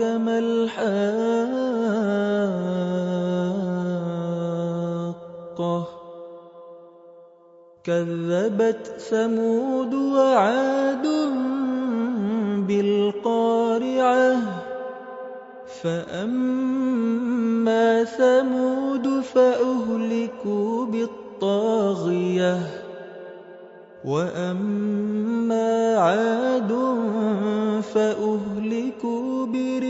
أدراك ما الحاقة. كذبت ثمود وعاد بالقارعة. فأما ثمود فأهلكوا بالطاغية. وأما عاد فأهلكوا بريح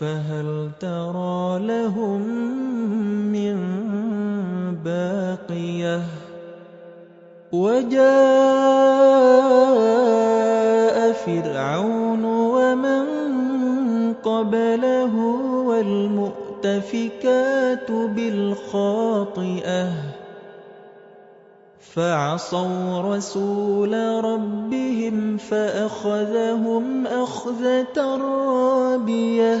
فهل ترى لهم من باقية؟ وجاء فرعون ومن قبله والمؤتفكات بالخاطئة. فعصوا رسول ربهم فأخذهم أخذة رابية.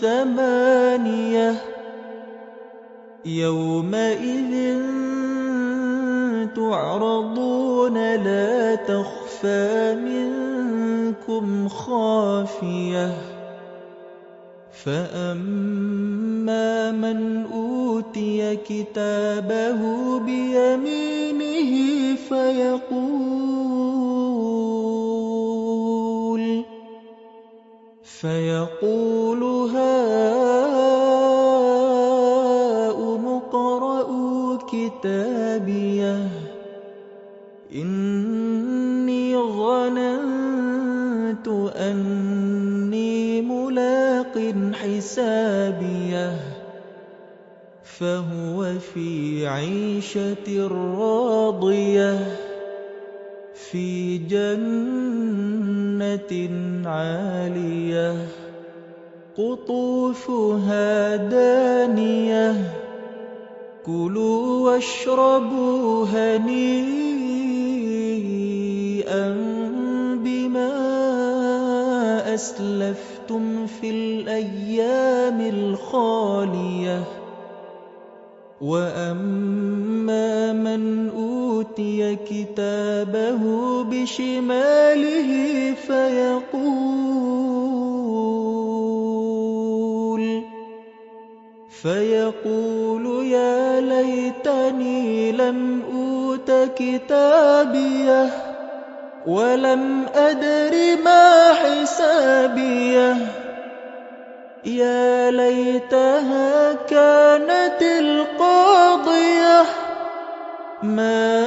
ثمانية يومئذ تعرضون لا تخفى منكم خافية فأما من أوتي كتابه بيمينه فيقول فيقول ظننت أني ملاق حسابيه فهو في عيشة راضية في جنة عالية قطوفها دانية كلوا واشربوا هنيئا. أسلفتم في الأيام الخالية. وأما من أوتي كتابه بشماله فيقول فيقول يا ليتني لم أوت كتابيه. ولم أدر ما حسابيه. يا ليتها كانت القاضية. ما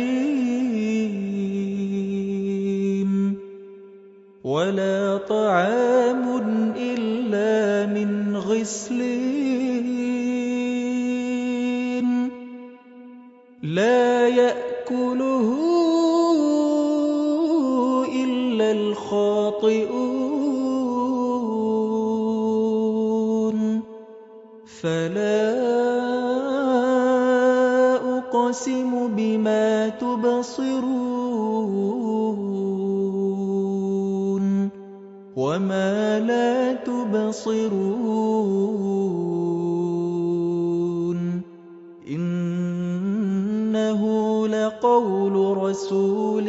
ولا طعام إلا من غسلين. لا يأكله إلا الخاطئون. فلا أقسم بما تبصرون. وما لا تبصرون إنه لقول رسول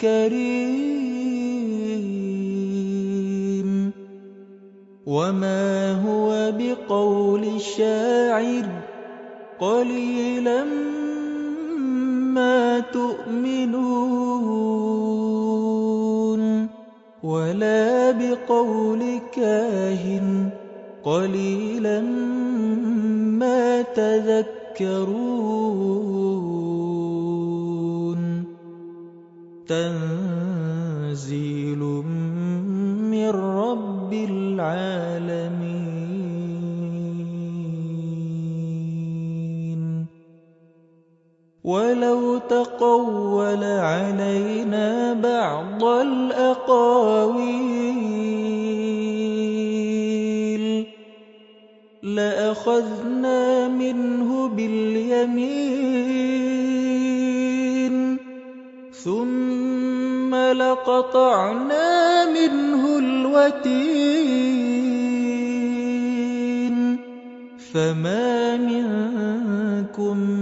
كريم وما هو بقول شاعر قليلا ما تؤمنون ولا بقول كاهن قليلا ما تذكرون. تنزيل من رب العالمين. ولو تقول علينا بعض الأقاويل لأخذنا منه باليمين ثم لقطعنا منه الوتين فما منكم من